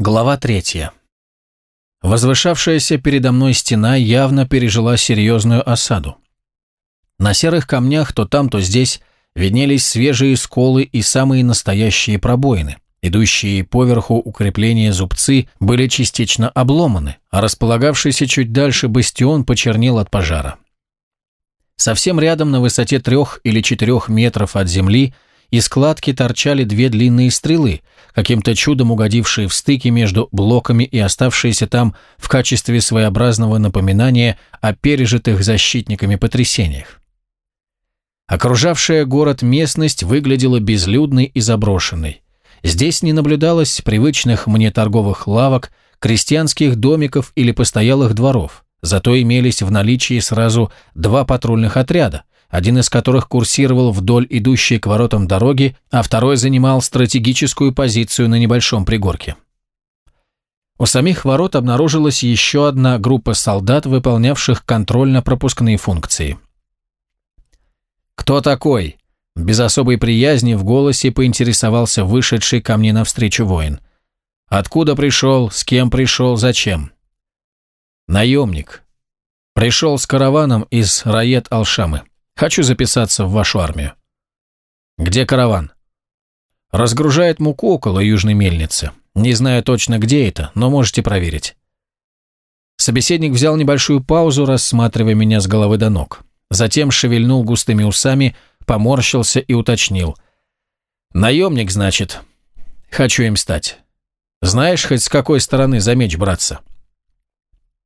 Глава третья. Возвышавшаяся передо мной стена явно пережила серьезную осаду. На серых камнях то там, то здесь виднелись свежие сколы и самые настоящие пробоины. Идущие поверху укрепления зубцы были частично обломаны, а располагавшийся чуть дальше бастион почернел от пожара. Совсем рядом на высоте трех или четырех метров от земли из складки торчали две длинные стрелы, каким-то чудом угодившие в стыке между блоками и оставшиеся там в качестве своеобразного напоминания о пережитых защитниками потрясениях. Окружавшая город местность выглядела безлюдной и заброшенной. Здесь не наблюдалось привычных мне торговых лавок, крестьянских домиков или постоялых дворов, зато имелись в наличии сразу два патрульных отряда, один из которых курсировал вдоль идущей к воротам дороги, а второй занимал стратегическую позицию на небольшом пригорке. У самих ворот обнаружилась еще одна группа солдат, выполнявших контрольно-пропускные функции. «Кто такой?» Без особой приязни в голосе поинтересовался вышедший ко мне навстречу воин. «Откуда пришел? С кем пришел? Зачем?» «Наемник. Пришел с караваном из Раед-Алшамы. Хочу записаться в вашу армию». «Где караван?» «Разгружает муку около южной мельницы. Не знаю точно, где это, но можете проверить». Собеседник взял небольшую паузу, рассматривая меня с головы до ног. Затем шевельнул густыми усами, поморщился и уточнил. «Наемник, значит. Хочу им стать. Знаешь, хоть с какой стороны за меч браться?»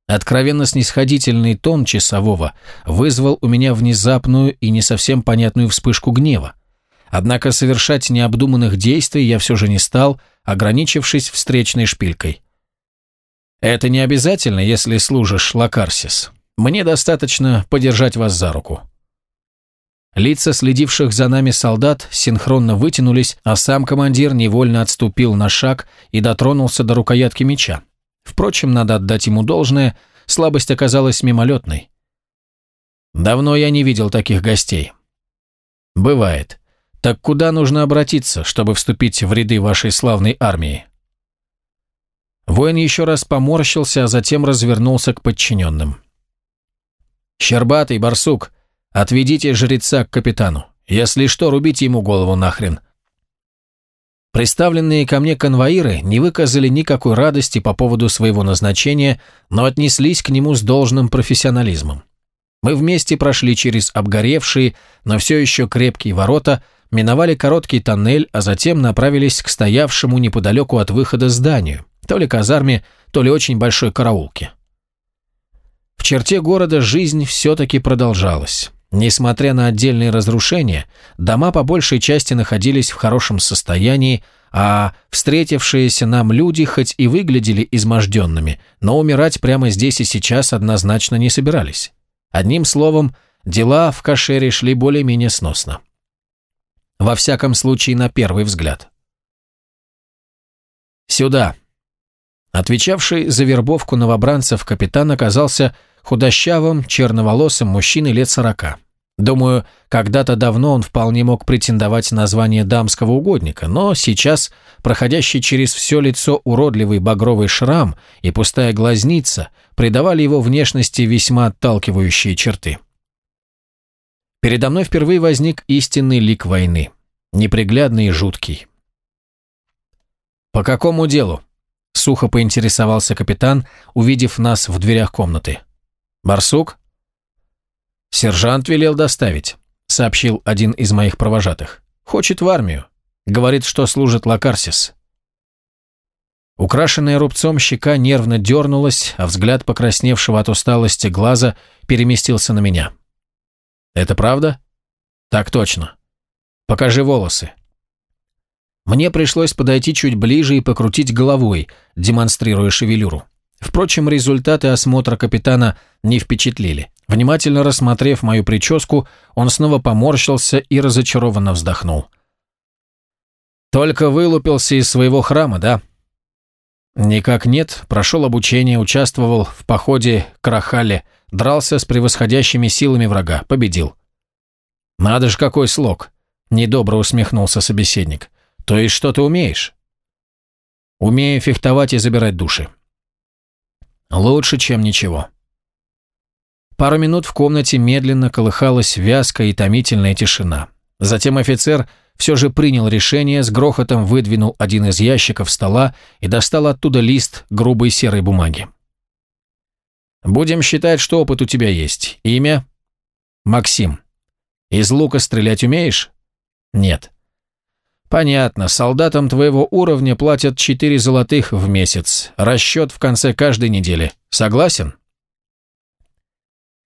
Откровенно снисходительный тон часового вызвал у меня внезапную и не совсем понятную вспышку гнева. Однако совершать необдуманных действий я все же не стал, ограничившись встречной шпилькой. «Это не обязательно, если служишь Лакарсис. Мне достаточно подержать вас за руку». Лица следивших за нами солдат синхронно вытянулись, а сам командир невольно отступил на шаг и дотронулся до рукоятки меча. Впрочем, надо отдать ему должное, слабость оказалась мимолетной. Давно я не видел таких гостей. Бывает. Так куда нужно обратиться, чтобы вступить в ряды вашей славной армии? Воин еще раз поморщился, а затем развернулся к подчиненным. «Щербатый, барсук, отведите жреца к капитану. Если что, рубите ему голову нахрен. Представленные ко мне конвоиры не выказали никакой радости по поводу своего назначения, но отнеслись к нему с должным профессионализмом. Мы вместе прошли через обгоревшие, но все еще крепкие ворота, миновали короткий тоннель, а затем направились к стоявшему неподалеку от выхода зданию, то ли казарме, то ли очень большой караулке. В черте города жизнь все-таки продолжалась. Несмотря на отдельные разрушения, дома по большей части находились в хорошем состоянии, а встретившиеся нам люди хоть и выглядели изможденными, но умирать прямо здесь и сейчас однозначно не собирались. Одним словом, дела в Кашере шли более-менее сносно. Во всяком случае, на первый взгляд. «Сюда!» Отвечавший за вербовку новобранцев капитан оказался худощавым, черноволосым мужчиной лет сорока. Думаю, когда-то давно он вполне мог претендовать на звание дамского угодника, но сейчас проходящий через все лицо уродливый багровый шрам и пустая глазница придавали его внешности весьма отталкивающие черты. Передо мной впервые возник истинный лик войны, неприглядный и жуткий. «По какому делу?» — сухо поинтересовался капитан, увидев нас в дверях комнаты. «Барсук?» «Сержант велел доставить», — сообщил один из моих провожатых. «Хочет в армию. Говорит, что служит Лакарсис». Украшенная рубцом щека нервно дернулась, а взгляд покрасневшего от усталости глаза переместился на меня. «Это правда?» «Так точно. Покажи волосы». Мне пришлось подойти чуть ближе и покрутить головой, демонстрируя шевелюру. Впрочем, результаты осмотра капитана не впечатлили. Внимательно рассмотрев мою прическу, он снова поморщился и разочарованно вздохнул. «Только вылупился из своего храма, да?» «Никак нет. Прошел обучение, участвовал в походе к Рахале, дрался с превосходящими силами врага, победил». «Надо же, какой слог!» – недобро усмехнулся собеседник. «То есть что ты умеешь?» Умею фехтовать и забирать души. Лучше, чем ничего. Пару минут в комнате медленно колыхалась вязкая и томительная тишина. Затем офицер все же принял решение, с грохотом выдвинул один из ящиков стола и достал оттуда лист грубой серой бумаги. «Будем считать, что опыт у тебя есть. Имя?» «Максим. Из лука стрелять умеешь?» «Нет». «Понятно. Солдатам твоего уровня платят 4 золотых в месяц. Расчет в конце каждой недели. Согласен?»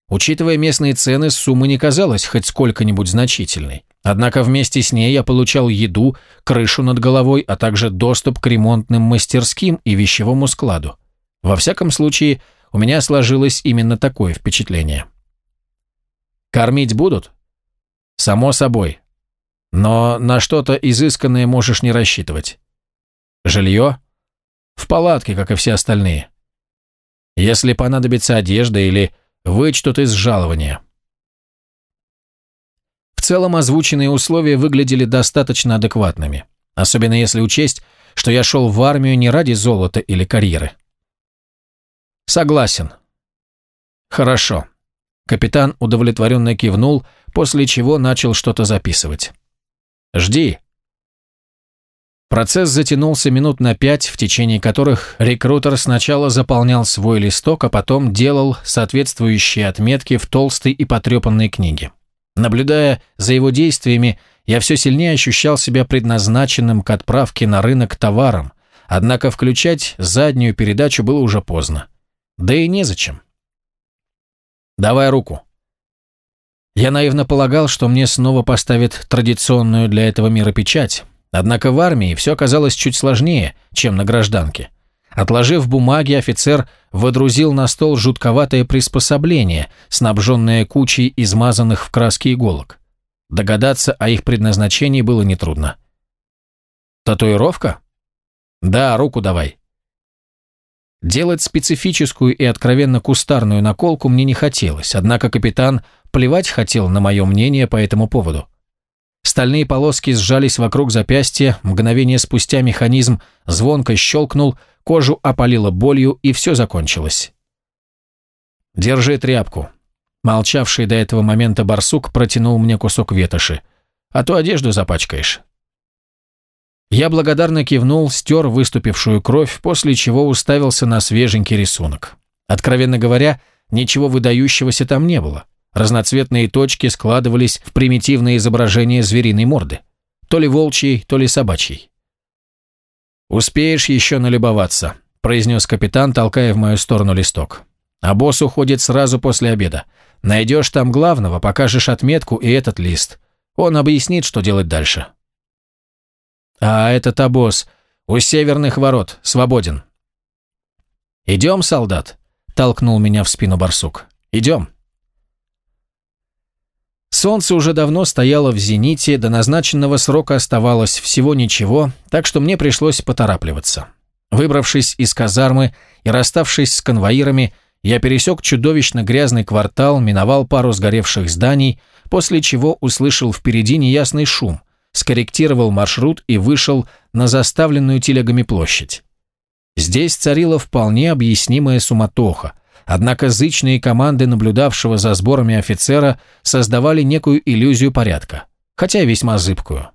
Учитывая местные цены, сумма не казалась хоть сколько-нибудь значительной. Однако вместе с ней я получал еду, крышу над головой, а также доступ к ремонтным мастерским и вещевому складу. Во всяком случае, у меня сложилось именно такое впечатление. «Кормить будут?» «Само собой. Но на что-то изысканное можешь не рассчитывать. Жилье? В палатке, как и все остальные. Если понадобится одежда или вычтут из жалования. В целом озвученные условия выглядели достаточно адекватными, особенно если учесть, что я шел в армию не ради золота или карьеры. Согласен. Хорошо. Капитан удовлетворенно кивнул, после чего начал что-то записывать. «Жди». Процесс затянулся минут на пять, в течение которых рекрутер сначала заполнял свой листок, а потом делал соответствующие отметки в толстой и потрепанной книге. Наблюдая за его действиями, я все сильнее ощущал себя предназначенным к отправке на рынок товаром, однако включать заднюю передачу было уже поздно. Да и незачем. «Давай руку», я наивно полагал, что мне снова поставят традиционную для этого мира печать, однако в армии все оказалось чуть сложнее, чем на гражданке. Отложив бумаги, офицер водрузил на стол жутковатое приспособление, снабженное кучей измазанных в краске иголок. Догадаться о их предназначении было нетрудно. «Татуировка?» «Да, руку давай». Делать специфическую и откровенно кустарную наколку мне не хотелось, однако капитан плевать хотел на мое мнение по этому поводу. Стальные полоски сжались вокруг запястья, мгновение спустя механизм звонко щелкнул, кожу опалило болью, и все закончилось. «Держи тряпку». Молчавший до этого момента барсук протянул мне кусок ветоши. «А то одежду запачкаешь». Я благодарно кивнул, стер выступившую кровь, после чего уставился на свеженький рисунок. Откровенно говоря, ничего выдающегося там не было. Разноцветные точки складывались в примитивное изображение звериной морды. То ли волчьей, то ли собачьей. «Успеешь еще налюбоваться», – произнес капитан, толкая в мою сторону листок. «А босс уходит сразу после обеда. Найдешь там главного, покажешь отметку и этот лист. Он объяснит, что делать дальше». «А этот обоз у северных ворот, свободен». «Идем, солдат», – толкнул меня в спину барсук. «Идем». Солнце уже давно стояло в зените, до назначенного срока оставалось всего ничего, так что мне пришлось поторапливаться. Выбравшись из казармы и расставшись с конвоирами, я пересек чудовищно грязный квартал, миновал пару сгоревших зданий, после чего услышал впереди неясный шум, скорректировал маршрут и вышел на заставленную телегами площадь. Здесь царила вполне объяснимая суматоха – Однако зычные команды наблюдавшего за сборами офицера создавали некую иллюзию порядка, хотя и весьма зыбкую.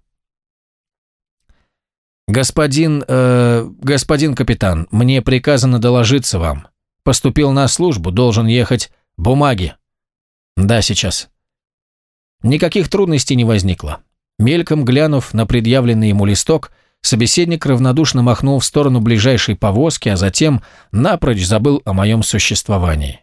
«Господин... Э, господин капитан, мне приказано доложиться вам. Поступил на службу, должен ехать. Бумаги». «Да, сейчас». Никаких трудностей не возникло. Мельком глянув на предъявленный ему листок, Собеседник равнодушно махнул в сторону ближайшей повозки, а затем напрочь забыл о моем существовании.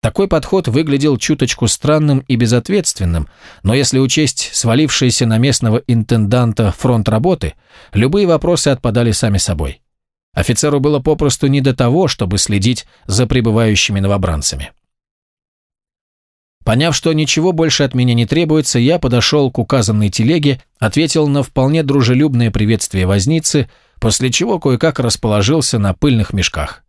Такой подход выглядел чуточку странным и безответственным, но если учесть свалившийся на местного интенданта фронт работы, любые вопросы отпадали сами собой. Офицеру было попросту не до того, чтобы следить за прибывающими новобранцами. Поняв, что ничего больше от меня не требуется, я подошел к указанной телеге, ответил на вполне дружелюбное приветствие возницы, после чего кое-как расположился на пыльных мешках.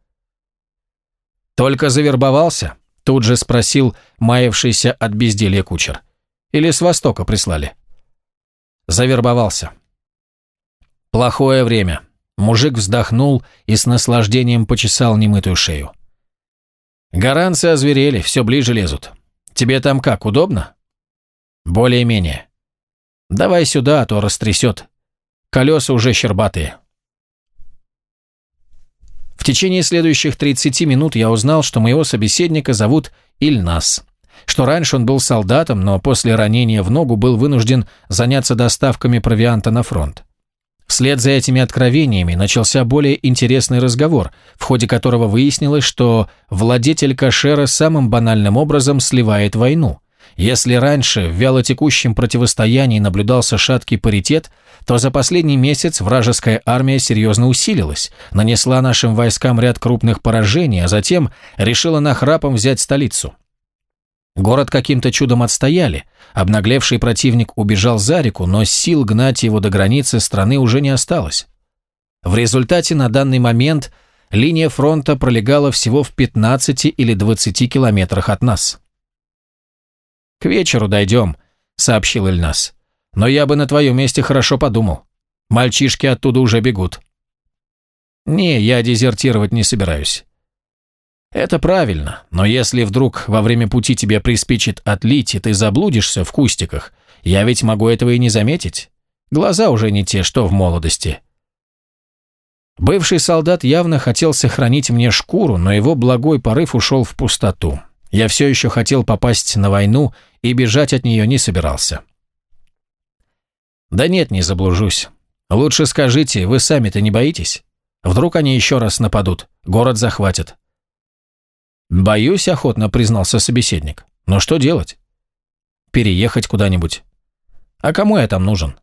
«Только завербовался?» – тут же спросил маявшийся от безделья кучер. «Или с востока прислали?» «Завербовался». «Плохое время. Мужик вздохнул и с наслаждением почесал немытую шею. «Гаранцы озверели, все ближе лезут. Тебе там как, удобно?» «Более-менее. Давай сюда, а то растрясет. Колеса уже щербатые». В течение следующих 30 минут я узнал, что моего собеседника зовут Ильнас, что раньше он был солдатом, но после ранения в ногу был вынужден заняться доставками провианта на фронт. Вслед за этими откровениями начался более интересный разговор, в ходе которого выяснилось, что владетель кашера самым банальным образом сливает войну. Если раньше в вялотекущем противостоянии наблюдался шаткий паритет, то за последний месяц вражеская армия серьезно усилилась, нанесла нашим войскам ряд крупных поражений, а затем решила нахрапом взять столицу. Город каким-то чудом отстояли. Обнаглевший противник убежал за реку, но сил гнать его до границы страны уже не осталось. В результате на данный момент линия фронта пролегала всего в 15 или 20 километрах от нас. «К вечеру дойдем», — сообщил Ильнас. «Но я бы на твоем месте хорошо подумал. Мальчишки оттуда уже бегут». «Не, я дезертировать не собираюсь. Это правильно, но если вдруг во время пути тебе приспичит отлить, и ты заблудишься в кустиках, я ведь могу этого и не заметить. Глаза уже не те, что в молодости. Бывший солдат явно хотел сохранить мне шкуру, но его благой порыв ушел в пустоту. Я все еще хотел попасть на войну и бежать от нее не собирался. Да нет, не заблужусь. Лучше скажите, вы сами-то не боитесь? Вдруг они еще раз нападут, город захватят. «Боюсь», — охотно признался собеседник. «Но что делать?» «Переехать куда-нибудь». «А кому я там нужен?»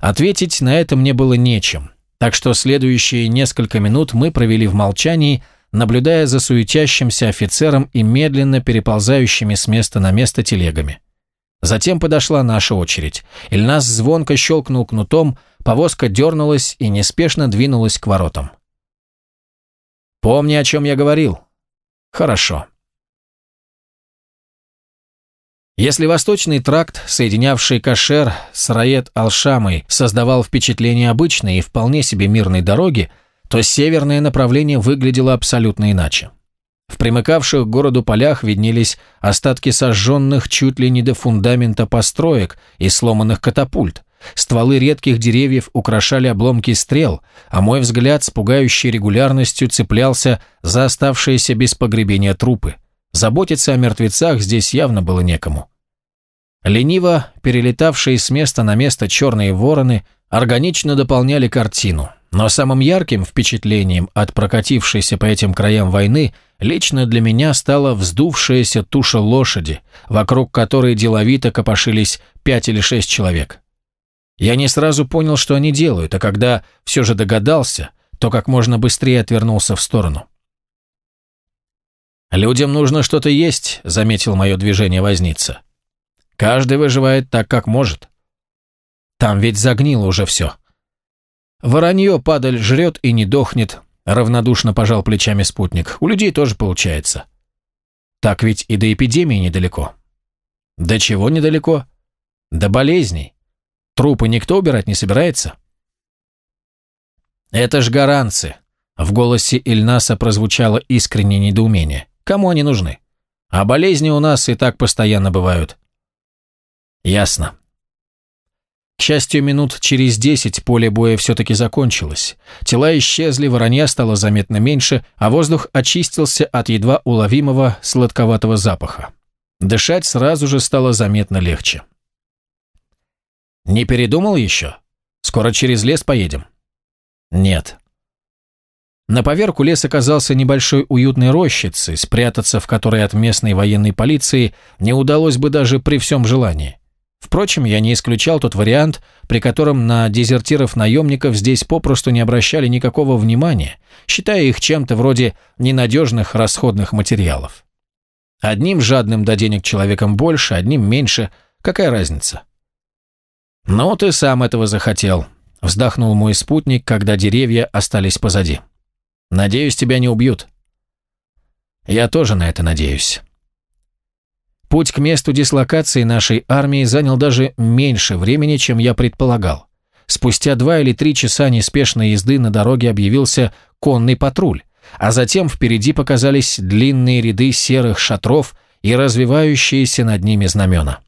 Ответить на это мне было нечем, так что следующие несколько минут мы провели в молчании, наблюдая за суетящимся офицером и медленно переползающими с места на место телегами. Затем подошла наша очередь. Ильнас звонко щелкнул кнутом, повозка дернулась и неспешно двинулась к воротам. «Помни, о чем я говорил», Хорошо. Если восточный тракт, соединявший Кашер с Раед-Алшамой, создавал впечатление обычной и вполне себе мирной дороги, то северное направление выглядело абсолютно иначе. В примыкавших к городу полях виднелись остатки сожженных чуть ли не до фундамента построек и сломанных катапульт, Стволы редких деревьев украшали обломки стрел, а мой взгляд с пугающей регулярностью цеплялся за оставшиеся без погребения трупы. Заботиться о мертвецах здесь явно было некому. Лениво перелетавшие с места на место черные вороны органично дополняли картину, но самым ярким впечатлением от прокатившейся по этим краям войны лично для меня стала вздувшаяся туша лошади, вокруг которой деловито копошились пять или шесть человек. Я не сразу понял, что они делают, а когда все же догадался, то как можно быстрее отвернулся в сторону. «Людям нужно что-то есть», — заметил мое движение возница. «Каждый выживает так, как может. Там ведь загнило уже все». «Воронье падаль жрет и не дохнет», — равнодушно пожал плечами спутник. «У людей тоже получается». «Так ведь и до эпидемии недалеко». «До чего недалеко?» «До болезней. Трупы никто убирать не собирается? Это ж гаранцы. В голосе Ильнаса прозвучало искреннее недоумение. Кому они нужны? А болезни у нас и так постоянно бывают. Ясно. К счастью, минут через десять поле боя все-таки закончилось. Тела исчезли, воронья стало заметно меньше, а воздух очистился от едва уловимого сладковатого запаха. Дышать сразу же стало заметно легче. «Не передумал еще? Скоро через лес поедем?» «Нет». На поверку лес оказался небольшой уютной рощицей, спрятаться в которой от местной военной полиции не удалось бы даже при всем желании. Впрочем, я не исключал тот вариант, при котором на дезертиров-наемников здесь попросту не обращали никакого внимания, считая их чем-то вроде ненадежных расходных материалов. Одним жадным до денег человеком больше, одним меньше, какая разница? «Ну, ты сам этого захотел», — вздохнул мой спутник, когда деревья остались позади. «Надеюсь, тебя не убьют». «Я тоже на это надеюсь». Путь к месту дислокации нашей армии занял даже меньше времени, чем я предполагал. спустя два или три часа неспешной езды на дороге объявился конный патруль, а затем впереди показались длинные ряды серых шатров и развивающиеся над ними знамена.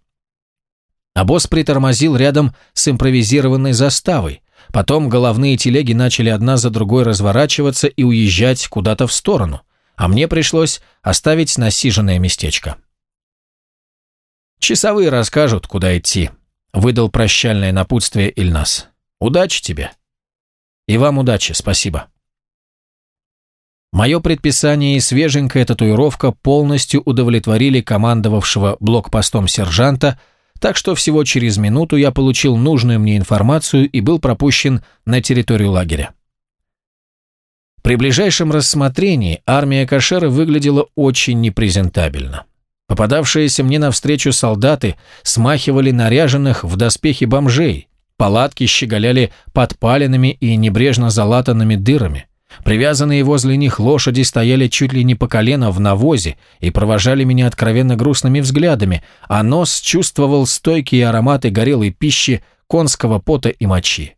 Обоз притормозил рядом с импровизированной заставой, потом головные телеги начали одна за другой разворачиваться и уезжать куда-то в сторону, а мне пришлось оставить насиженное местечко. «Часовые расскажут, куда идти», — выдал прощальное напутствие Ильнас. «Удачи тебе». «И вам удачи, спасибо». Мое предписание и свеженькая татуировка полностью удовлетворили командовавшего блокпостом сержанта, так что всего через минуту я получил нужную мне информацию и был пропущен на территорию лагеря. При ближайшем рассмотрении армия Кашера выглядела очень непрезентабельно. Попадавшиеся мне навстречу солдаты смахивали наряженных в доспехи бомжей, палатки щеголяли подпаленными и небрежно залатанными дырами. Привязанные возле них лошади стояли чуть ли не по колено в навозе и провожали меня откровенно грустными взглядами, а нос чувствовал стойкие ароматы горелой пищи, конского пота и мочи.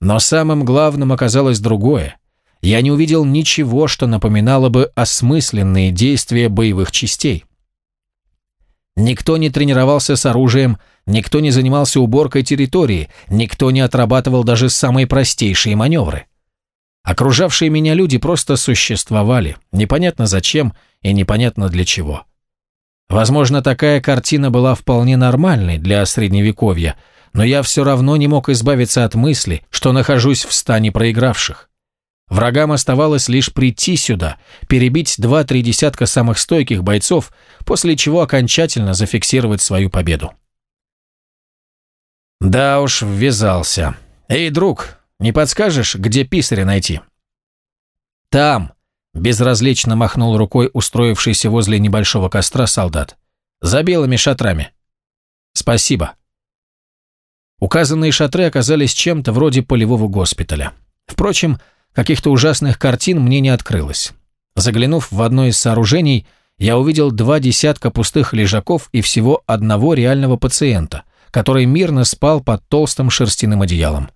Но самым главным оказалось другое. Я не увидел ничего, что напоминало бы осмысленные действия боевых частей. Никто не тренировался с оружием, никто не занимался уборкой территории, никто не отрабатывал даже самые простейшие маневры. Окружавшие меня люди просто существовали, непонятно зачем и непонятно для чего. Возможно, такая картина была вполне нормальной для средневековья, но я все равно не мог избавиться от мысли, что нахожусь в стане проигравших. Врагам оставалось лишь прийти сюда, перебить два-три десятка самых стойких бойцов, после чего окончательно зафиксировать свою победу. Да уж, ввязался. Эй, друг, не подскажешь, где писаря найти?» «Там!» – безразлично махнул рукой устроившийся возле небольшого костра солдат. «За белыми шатрами». «Спасибо». Указанные шатры оказались чем-то вроде полевого госпиталя. Впрочем, каких-то ужасных картин мне не открылось. Заглянув в одно из сооружений, я увидел два десятка пустых лежаков и всего одного реального пациента, который мирно спал под толстым шерстяным одеялом.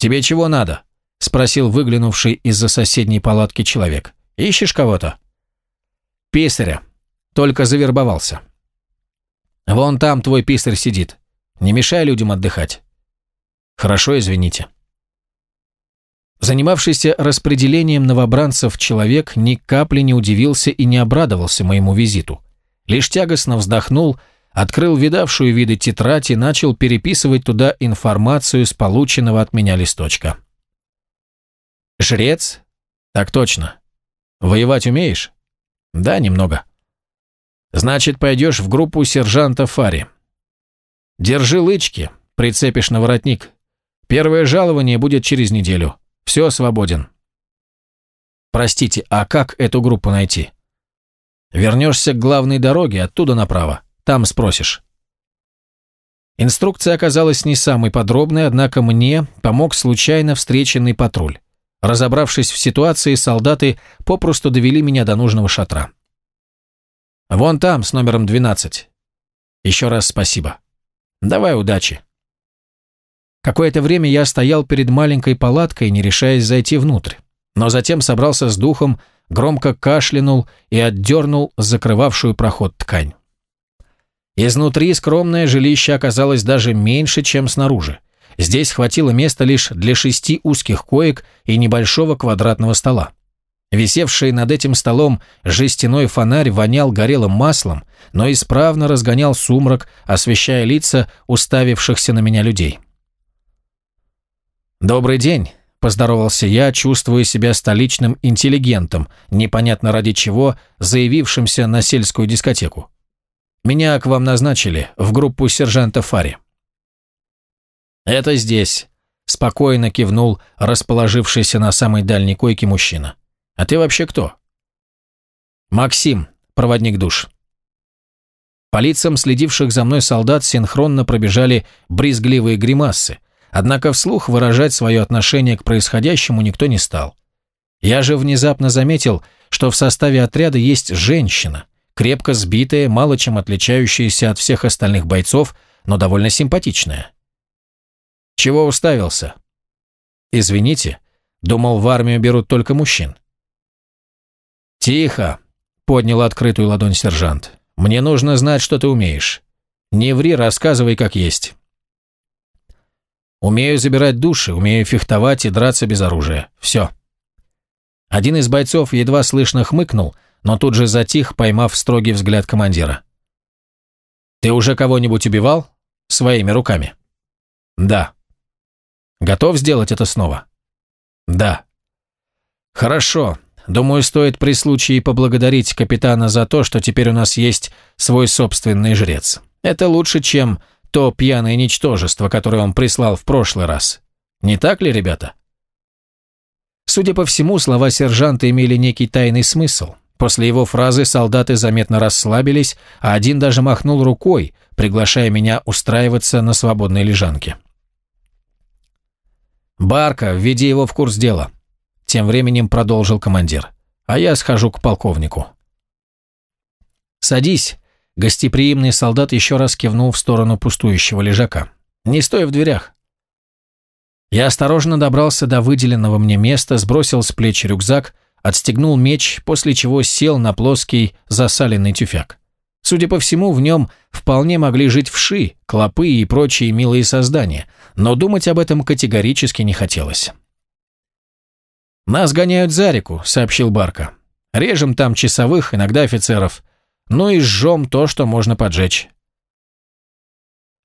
«Тебе чего надо?» – спросил выглянувший из-за соседней палатки человек. «Ищешь кого-то?» «Писаря. Только завербовался». «Вон там твой писарь сидит. Не мешай людям отдыхать». «Хорошо, извините». Занимавшийся распределением новобранцев человек ни капли не удивился и не обрадовался моему визиту. Лишь тягостно вздохнул открыл видавшую виды тетрадь и начал переписывать туда информацию с полученного от меня листочка. «Жрец? Так точно. Воевать умеешь?» «Да, немного». «Значит, пойдешь в группу сержанта Фари. Держи лычки, прицепишь на воротник. Первое жалование будет через неделю. Все, свободен». «Простите, а как эту группу найти?» «Вернешься к главной дороге, оттуда направо. Там спросишь». Инструкция оказалась не самой подробной, однако мне помог случайно встреченный патруль. Разобравшись в ситуации, солдаты попросту довели меня до нужного шатра. «Вон там, с номером 12. Еще раз спасибо. Давай удачи». Какое-то время я стоял перед маленькой палаткой, не решаясь зайти внутрь, но затем собрался с духом, громко кашлянул и отдернул закрывавшую проход ткань. Изнутри скромное жилище оказалось даже меньше, чем снаружи. Здесь хватило места лишь для шести узких коек и небольшого квадратного стола. Висевший над этим столом жестяной фонарь вонял горелым маслом, но исправно разгонял сумрак, освещая лица уставившихся на меня людей. «Добрый день», – поздоровался я, чувствуя себя столичным интеллигентом, непонятно ради чего, заявившимся на сельскую дискотеку. Меня к вам назначили, в группу сержанта Фари». «Это здесь», – спокойно кивнул расположившийся на самой дальней койке мужчина. «А ты вообще кто?» «Максим, проводник душ». По лицам следивших за мной солдат синхронно пробежали брезгливые гримасы, однако вслух выражать свое отношение к происходящему никто не стал. Я же внезапно заметил, что в составе отряда есть женщина, крепко сбитая, мало чем отличающаяся от всех остальных бойцов, но довольно симпатичная. Чего уставился?» «Извините, думал, в армию берут только мужчин». «Тихо!» — поднял открытую ладонь сержант. «Мне нужно знать, что ты умеешь. Не ври, рассказывай, как есть». «Умею забирать души, умею фехтовать и драться без оружия. Все». Один из бойцов едва слышно хмыкнул, но тут же затих, поймав строгий взгляд командира. «Ты уже кого-нибудь убивал? Своими руками?» «Да». «Готов сделать это снова?» «Да». «Хорошо. Думаю, стоит при случае поблагодарить капитана за то, что теперь у нас есть свой собственный жрец. Это лучше, чем то пьяное ничтожество, которое он прислал в прошлый раз. Не так ли, ребята?» Судя по всему, слова сержанта имели некий тайный смысл. После его фразы солдаты заметно расслабились, а один даже махнул рукой, приглашая меня устраиваться на свободной лежанке. «Барка, введи его в курс дела», — тем временем продолжил командир. «А я схожу к полковнику». «Садись», — гостеприимный солдат еще раз кивнул в сторону пустующего лежака. «Не стой в дверях». Я осторожно добрался до выделенного мне места, сбросил с плеч рюкзак, отстегнул меч, после чего сел на плоский засаленный тюфяк. Судя по всему, в нем вполне могли жить вши, клопы и прочие милые создания, но думать об этом категорически не хотелось. «Нас гоняют за реку», — сообщил Барка. «Режем там часовых, иногда офицеров. Ну и сжем то, что можно поджечь».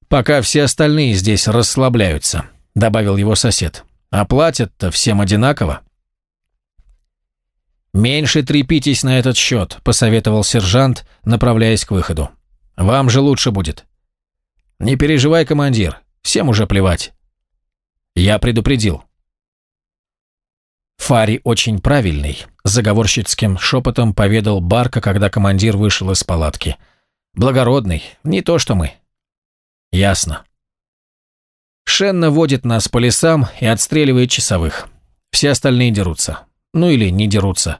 «Пока все остальные здесь расслабляются», — добавил его сосед. «А платят-то всем одинаково». «Меньше трепитесь на этот счет», – посоветовал сержант, направляясь к выходу. «Вам же лучше будет». «Не переживай, командир, всем уже плевать». «Я предупредил». Фари очень правильный, заговорщицким шепотом поведал Барка, когда командир вышел из палатки. Благородный, не то что мы. Ясно. Шенна водит нас по лесам и отстреливает часовых. Все остальные дерутся. Ну или не дерутся.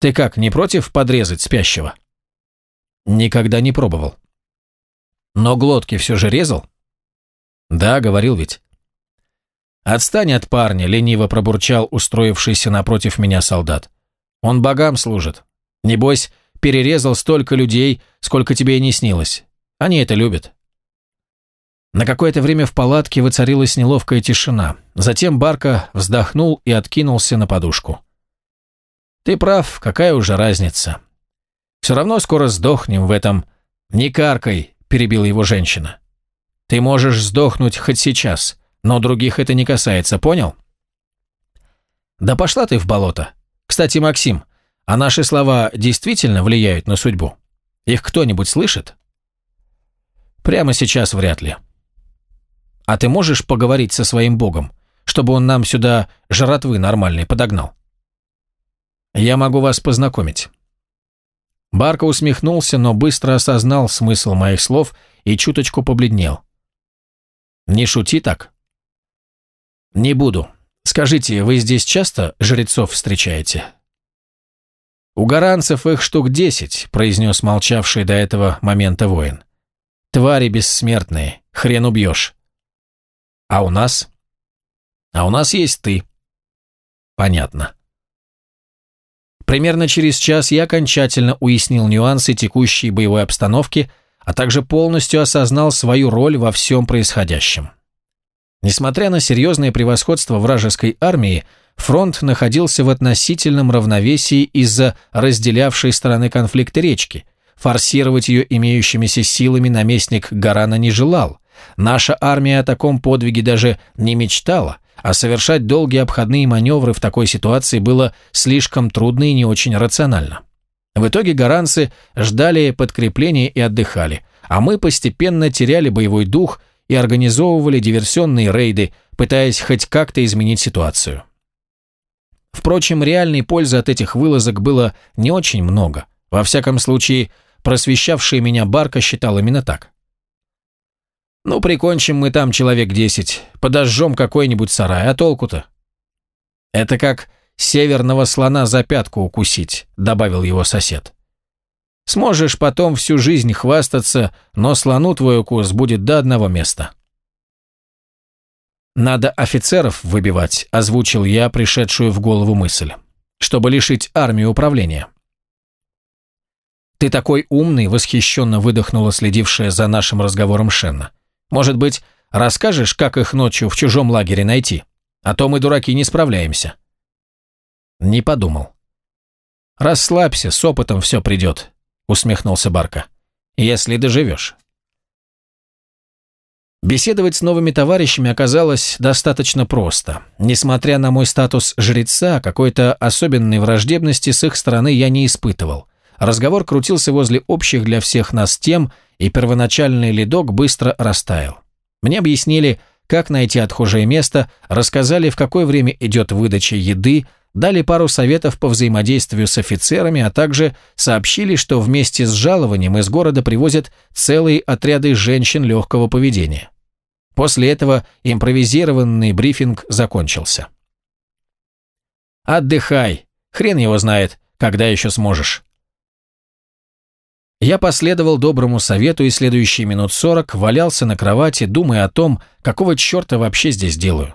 Ты как, не против подрезать спящего? Никогда не пробовал. Но глотки все же резал? Да, говорил ведь. Отстань от парня, лениво пробурчал устроившийся напротив меня солдат. Он богам служит. Небось, перерезал столько людей, сколько тебе и не снилось. Они это любят. На какое-то время в палатке воцарилась неловкая тишина. Затем Барка вздохнул и откинулся на подушку. Ты прав, какая уже разница. Все равно скоро сдохнем в этом... Не каркай, перебила его женщина. Ты можешь сдохнуть хоть сейчас, но других это не касается, понял? Да пошла ты в болото. Кстати, Максим, а наши слова действительно влияют на судьбу? Их кто-нибудь слышит? Прямо сейчас вряд ли. А ты можешь поговорить со своим богом, чтобы он нам сюда жратвы нормальной подогнал? Я могу вас познакомить». Барка усмехнулся, но быстро осознал смысл моих слов и чуточку побледнел. «Не шути так». «Не буду. Скажите, вы здесь часто жрецов встречаете?» «У гаранцев их штук десять», — произнес молчавший до этого момента воин. «Твари бессмертные, хрен убьешь». «А у нас?» «А у нас есть ты». «Понятно». Примерно через час я окончательно уяснил нюансы текущей боевой обстановки, а также полностью осознал свою роль во всем происходящем. Несмотря на серьезное превосходство вражеской армии, фронт находился в относительном равновесии из-за разделявшей стороны конфликта речки. Форсировать ее имеющимися силами наместник Гарана не желал. Наша армия о таком подвиге даже не мечтала – а совершать долгие обходные маневры в такой ситуации было слишком трудно и не очень рационально. В итоге гаранцы ждали подкрепления и отдыхали, а мы постепенно теряли боевой дух и организовывали диверсионные рейды, пытаясь хоть как-то изменить ситуацию. Впрочем, реальной пользы от этих вылазок было не очень много. Во всяком случае, просвещавший меня Барка считал именно так. Ну, прикончим мы там человек десять, подожжем какой-нибудь сарай, а толку-то? Это как северного слона за пятку укусить, добавил его сосед. Сможешь потом всю жизнь хвастаться, но слону твой укус будет до одного места. «Надо офицеров выбивать», – озвучил я пришедшую в голову мысль, «чтобы лишить армию управления». «Ты такой умный», – восхищенно выдохнула следившая за нашим разговором Шенна. «Может быть, расскажешь, как их ночью в чужом лагере найти? А то мы, дураки, не справляемся». Не подумал. «Расслабься, с опытом все придет», – усмехнулся Барка. «Если доживешь». Беседовать с новыми товарищами оказалось достаточно просто. Несмотря на мой статус жреца, какой-то особенной враждебности с их стороны я не испытывал. Разговор крутился возле общих для всех нас тем, и первоначальный ледок быстро растаял. Мне объяснили, как найти отхожее место, рассказали, в какое время идет выдача еды, дали пару советов по взаимодействию с офицерами, а также сообщили, что вместе с жалованием из города привозят целые отряды женщин легкого поведения. После этого импровизированный брифинг закончился. «Отдыхай, хрен его знает, когда еще сможешь». Я последовал доброму совету и следующие минут сорок валялся на кровати, думая о том, какого черта вообще здесь делаю.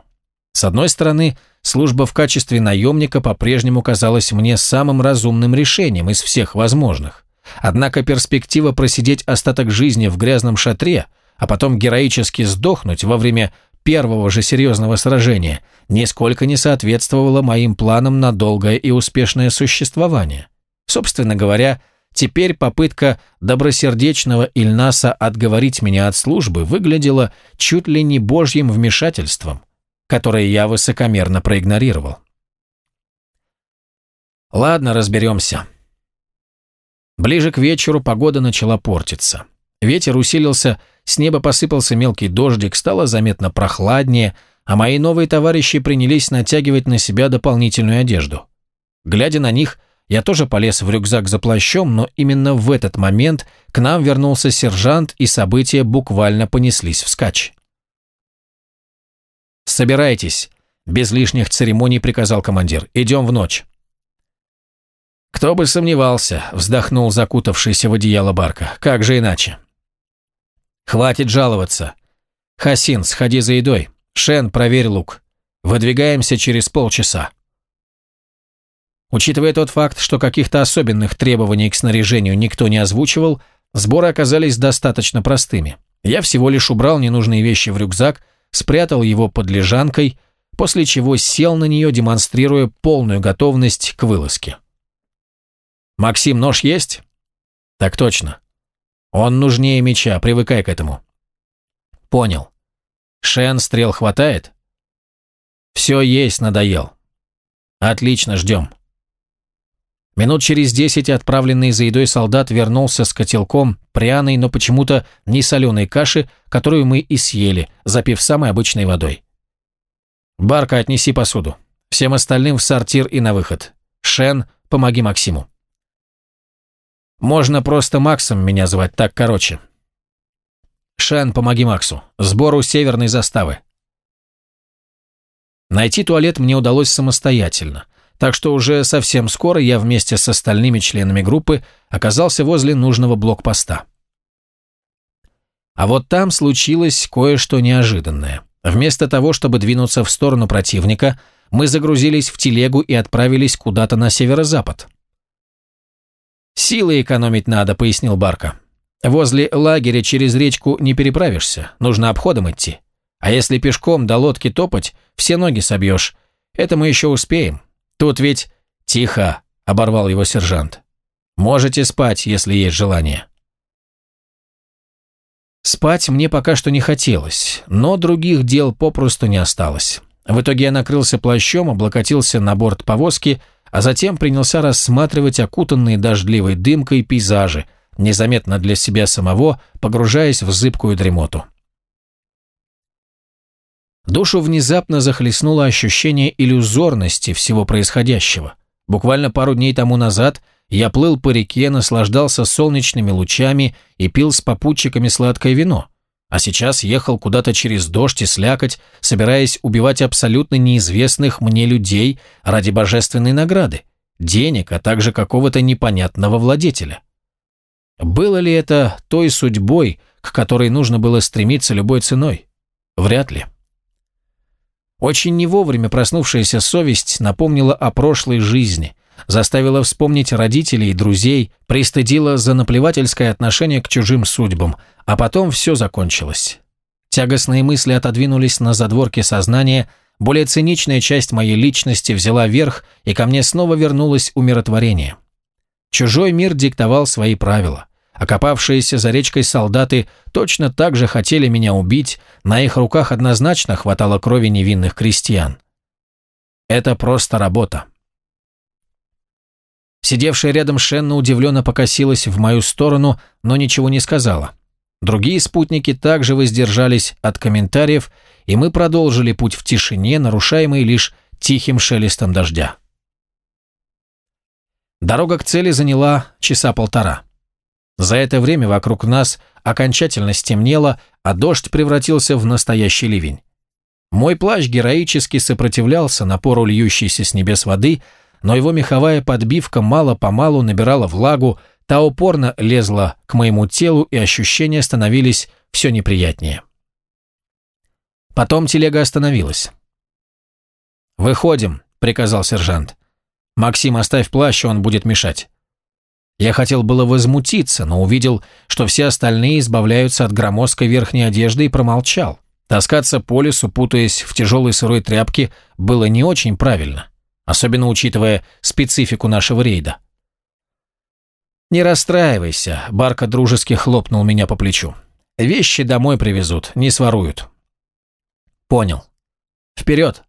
С одной стороны, служба в качестве наемника по-прежнему казалась мне самым разумным решением из всех возможных. Однако перспектива просидеть остаток жизни в грязном шатре, а потом героически сдохнуть во время первого же серьезного сражения, нисколько не соответствовала моим планам на долгое и успешное существование. Собственно говоря, теперь попытка добросердечного Ильнаса отговорить меня от службы выглядела чуть ли не божьим вмешательством – которые я высокомерно проигнорировал. Ладно, разберемся. Ближе к вечеру погода начала портиться. Ветер усилился, с неба посыпался мелкий дождик, стало заметно прохладнее, а мои новые товарищи принялись натягивать на себя дополнительную одежду. Глядя на них, я тоже полез в рюкзак за плащом, но именно в этот момент к нам вернулся сержант, и события буквально понеслись вскачь. «Собирайтесь», – без лишних церемоний приказал командир. «Идем в ночь». «Кто бы сомневался», – вздохнул закутавшийся в одеяло Барка. «Как же иначе?» «Хватит жаловаться. Хасин, сходи за едой. Шен, проверь лук. Выдвигаемся через полчаса». Учитывая тот факт, что каких-то особенных требований к снаряжению никто не озвучивал, сборы оказались достаточно простыми. Я всего лишь убрал ненужные вещи в рюкзак – спрятал его под лежанкой, после чего сел на нее, демонстрируя полную готовность к вылазке. «Максим, нож есть?» «Так точно. Он нужнее меча, привыкай к этому». «Понял. Шен, стрел хватает?» «Все есть, надоел». «Отлично, ждем». Минут через десять отправленный за едой солдат вернулся с котелком пряной, но почему-то не соленой каши, которую мы и съели, запив самой обычной водой. «Барка, отнеси посуду. Всем остальным в сортир и на выход. Шен, помоги Максиму». «Можно просто Максом меня звать, так короче». «Шен, помоги Максу. Сбору северной заставы». Найти туалет мне удалось самостоятельно – так что уже совсем скоро я вместе с остальными членами группы оказался возле нужного блокпоста. А вот там случилось кое-что неожиданное. Вместо того, чтобы двинуться в сторону противника, мы загрузились в телегу и отправились куда-то на северо-запад. «Силы экономить надо», — пояснил Барка. «Возле лагеря через речку не переправишься, нужно обходом идти. А если пешком до лодки топать, все ноги собьешь. Это мы еще успеем. Тут ведь... Тихо, оборвал его сержант. Можете спать, если есть желание. Спать мне пока что не хотелось, но других дел попросту не осталось. В итоге я накрылся плащом, облокотился на борт повозки, а затем принялся рассматривать окутанные дождливой дымкой пейзажи, незаметно для себя самого, погружаясь в зыбкую дремоту. Душу внезапно захлестнуло ощущение иллюзорности всего происходящего. Буквально пару дней тому назад я плыл по реке, наслаждался солнечными лучами и пил с попутчиками сладкое вино. А сейчас ехал куда-то через дождь и слякоть, собираясь убивать абсолютно неизвестных мне людей ради божественной награды, денег, а также какого-то непонятного владетеля. Было ли это той судьбой, к которой нужно было стремиться любой ценой? Вряд ли. Очень не вовремя проснувшаяся совесть напомнила о прошлой жизни, заставила вспомнить родителей и друзей, пристыдила за наплевательское отношение к чужим судьбам, а потом все закончилось. Тягостные мысли отодвинулись на задворке сознания, более циничная часть моей личности взяла верх, и ко мне снова вернулось умиротворение. Чужой мир диктовал свои правила. Окопавшиеся за речкой солдаты точно так же хотели меня убить, на их руках однозначно хватало крови невинных крестьян. Это просто работа. Сидевшая рядом Шенна удивленно покосилась в мою сторону, но ничего не сказала. Другие спутники также воздержались от комментариев, и мы продолжили путь в тишине, нарушаемый лишь тихим шелестом дождя. Дорога к цели заняла часа полтора. За это время вокруг нас окончательно стемнело, а дождь превратился в настоящий ливень. Мой плащ героически сопротивлялся напору льющейся с небес воды, но его меховая подбивка мало-помалу набирала влагу, та упорно лезла к моему телу, и ощущения становились все неприятнее. Потом телега остановилась. «Выходим», — приказал сержант. «Максим, оставь плащ, он будет мешать». Я хотел было возмутиться, но увидел, что все остальные избавляются от громоздкой верхней одежды и промолчал. Таскаться по лесу, путаясь в тяжелой сырой тряпке, было не очень правильно, особенно учитывая специфику нашего рейда. «Не расстраивайся», — Барка дружески хлопнул меня по плечу. «Вещи домой привезут, не своруют». «Понял. Вперед!»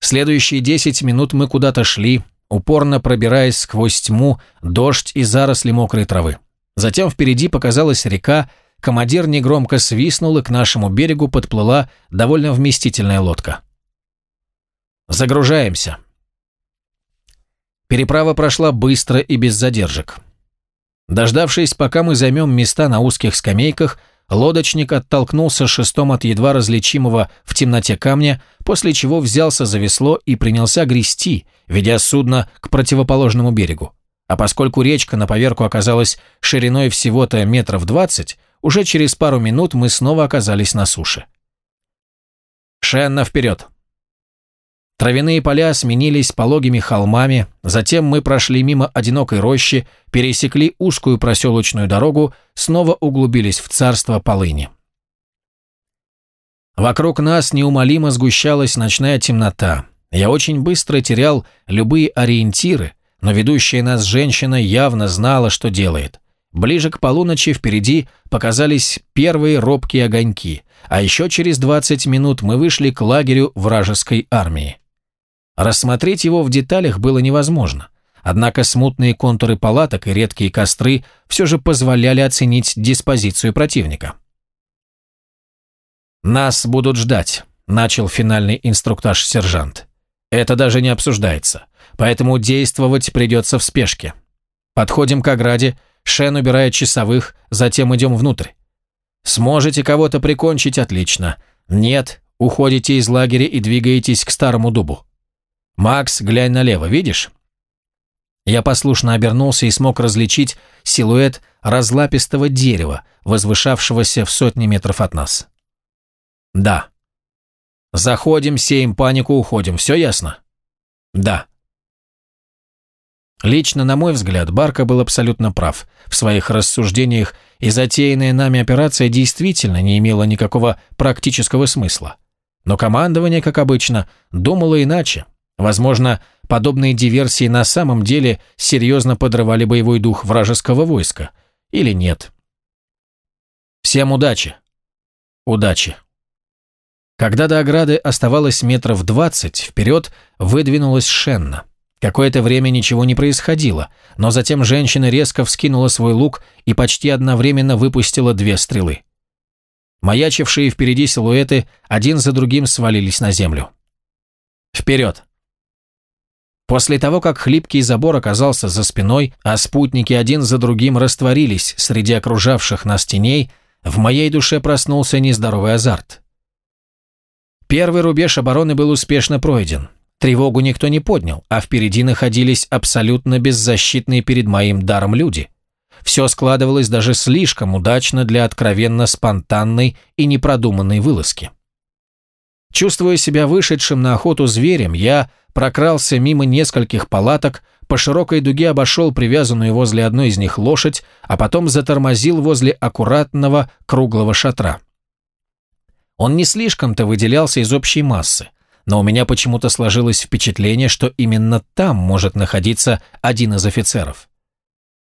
Следующие десять минут мы куда-то шли, упорно пробираясь сквозь тьму, дождь и заросли мокрой травы. Затем впереди показалась река, командир негромко свистнул, и к нашему берегу подплыла довольно вместительная лодка. «Загружаемся». Переправа прошла быстро и без задержек. Дождавшись, пока мы займем места на узких скамейках, Лодочник оттолкнулся шестом от едва различимого в темноте камня, после чего взялся за весло и принялся грести, ведя судно к противоположному берегу. А поскольку речка на поверку оказалась шириной всего-то метров двадцать, уже через пару минут мы снова оказались на суше. «Шенна, вперед!» Травяные поля сменились пологими холмами, затем мы прошли мимо одинокой рощи, пересекли узкую проселочную дорогу, снова углубились в царство полыни. Вокруг нас неумолимо сгущалась ночная темнота. Я очень быстро терял любые ориентиры, но ведущая нас женщина явно знала, что делает. Ближе к полуночи впереди показались первые робкие огоньки, а еще через 20 минут мы вышли к лагерю вражеской армии. Рассмотреть его в деталях было невозможно. Однако смутные контуры палаток и редкие костры все же позволяли оценить диспозицию противника. «Нас будут ждать», – начал финальный инструктаж сержант. «Это даже не обсуждается, поэтому действовать придется в спешке. Подходим к ограде, Шен убирает часовых, затем идем внутрь. Сможете кого-то прикончить – отлично. Нет, уходите из лагеря и двигаетесь к старому дубу. «Макс, глянь налево, видишь?» Я послушно обернулся и смог различить силуэт разлапистого дерева, возвышавшегося в сотни метров от нас. «Да». «Заходим, сеем панику, уходим, все ясно?» «Да». Лично, на мой взгляд, Барка был абсолютно прав. В своих рассуждениях и затеянная нами операция действительно не имела никакого практического смысла. Но командование, как обычно, думало иначе. Возможно, подобные диверсии на самом деле серьезно подрывали боевой дух вражеского войска. Или нет. Всем удачи. Удачи. Когда до ограды оставалось метров двадцать, вперед выдвинулась Шенна. Какое-то время ничего не происходило, но затем женщина резко вскинула свой лук и почти одновременно выпустила две стрелы. Маячившие впереди силуэты один за другим свалились на землю. «Вперед!» После того, как хлипкий забор оказался за спиной, а спутники один за другим растворились среди окружавших нас теней, в моей душе проснулся нездоровый азарт. Первый рубеж обороны был успешно пройден. Тревогу никто не поднял, а впереди находились абсолютно беззащитные перед моим даром люди. Все складывалось даже слишком удачно для откровенно спонтанной и непродуманной вылазки. Чувствуя себя вышедшим на охоту зверем, я прокрался мимо нескольких палаток, по широкой дуге обошел привязанную возле одной из них лошадь, а потом затормозил возле аккуратного круглого шатра. Он не слишком-то выделялся из общей массы, но у меня почему-то сложилось впечатление, что именно там может находиться один из офицеров.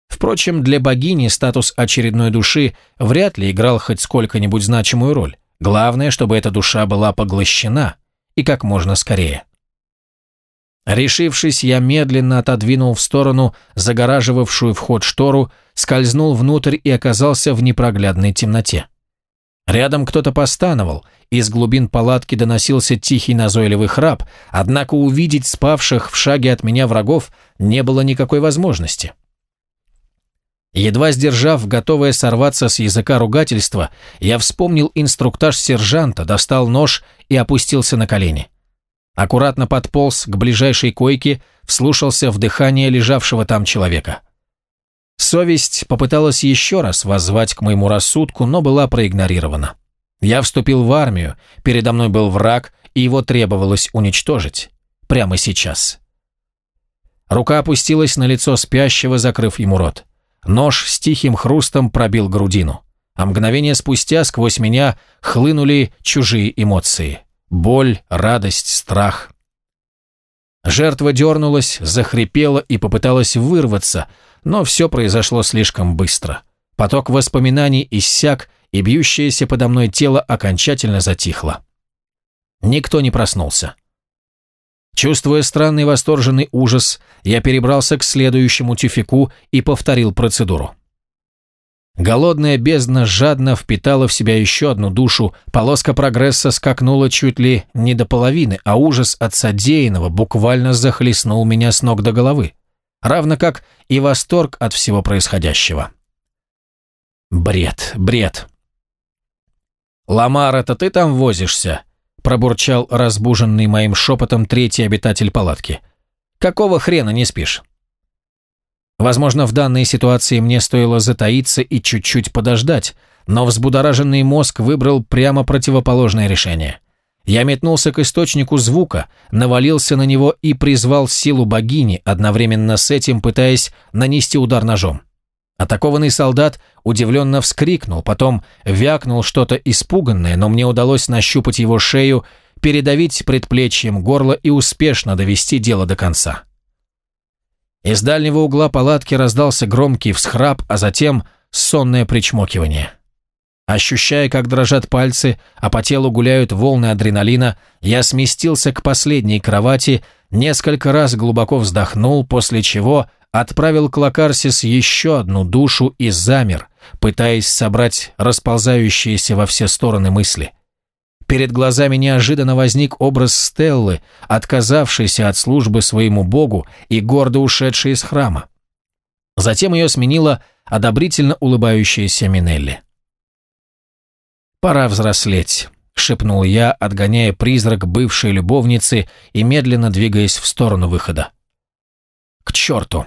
Впрочем, для богини статус очередной души вряд ли играл хоть сколько-нибудь значимую роль. Главное, чтобы эта душа была поглощена, и как можно скорее. Решившись, я медленно отодвинул в сторону загораживавшую вход штору, скользнул внутрь и оказался в непроглядной темноте. Рядом кто-то постановал, из глубин палатки доносился тихий назойливый храп, однако увидеть спавших в шаге от меня врагов не было никакой возможности. Едва сдержав, готовое сорваться с языка ругательства, я вспомнил инструктаж сержанта, достал нож и опустился на колени. Аккуратно подполз к ближайшей койке, вслушался в дыхание лежавшего там человека. Совесть попыталась еще раз воззвать к моему рассудку, но была проигнорирована. Я вступил в армию, передо мной был враг, и его требовалось уничтожить. Прямо сейчас. Рука опустилась на лицо спящего, закрыв ему рот. Нож с тихим хрустом пробил грудину. А мгновение спустя сквозь меня хлынули чужие эмоции. Боль, радость, страх. Жертва дернулась, захрипела и попыталась вырваться, но все произошло слишком быстро. Поток воспоминаний иссяк, и бьющееся подо мной тело окончательно затихло. Никто не проснулся. Чувствуя странный восторженный ужас, я перебрался к следующему тюфику и повторил процедуру. Голодная бездна жадно впитала в себя еще одну душу, полоска прогресса скакнула чуть ли не до половины, а ужас от содеянного буквально захлестнул меня с ног до головы, равно как и восторг от всего происходящего. Бред, бред. «Ламар, это ты там возишься?» Пробурчал разбуженный моим шепотом третий обитатель палатки. «Какого хрена не спишь?» Возможно, в данной ситуации мне стоило затаиться и чуть-чуть подождать, но взбудораженный мозг выбрал прямо противоположное решение. Я метнулся к источнику звука, навалился на него и призвал силу богини, одновременно с этим пытаясь нанести удар ножом. Атакованный солдат удивленно вскрикнул, потом вякнул что-то испуганное, но мне удалось нащупать его шею, передавить предплечьем горло и успешно довести дело до конца. Из дальнего угла палатки раздался громкий всхрап, а затем сонное причмокивание. Ощущая, как дрожат пальцы, а по телу гуляют волны адреналина, я сместился к последней кровати, несколько раз глубоко вздохнул, после чего отправил к Лакарсис еще одну душу и замер, пытаясь собрать расползающиеся во все стороны мысли. Перед глазами неожиданно возник образ Стеллы, отказавшейся от службы своему богу и гордо ушедшей из храма. Затем ее сменила одобрительно улыбающаяся Минелли. «Пора взрослеть», — шепнул я, отгоняя призрак бывшей любовницы и медленно двигаясь в сторону выхода. «К черту!»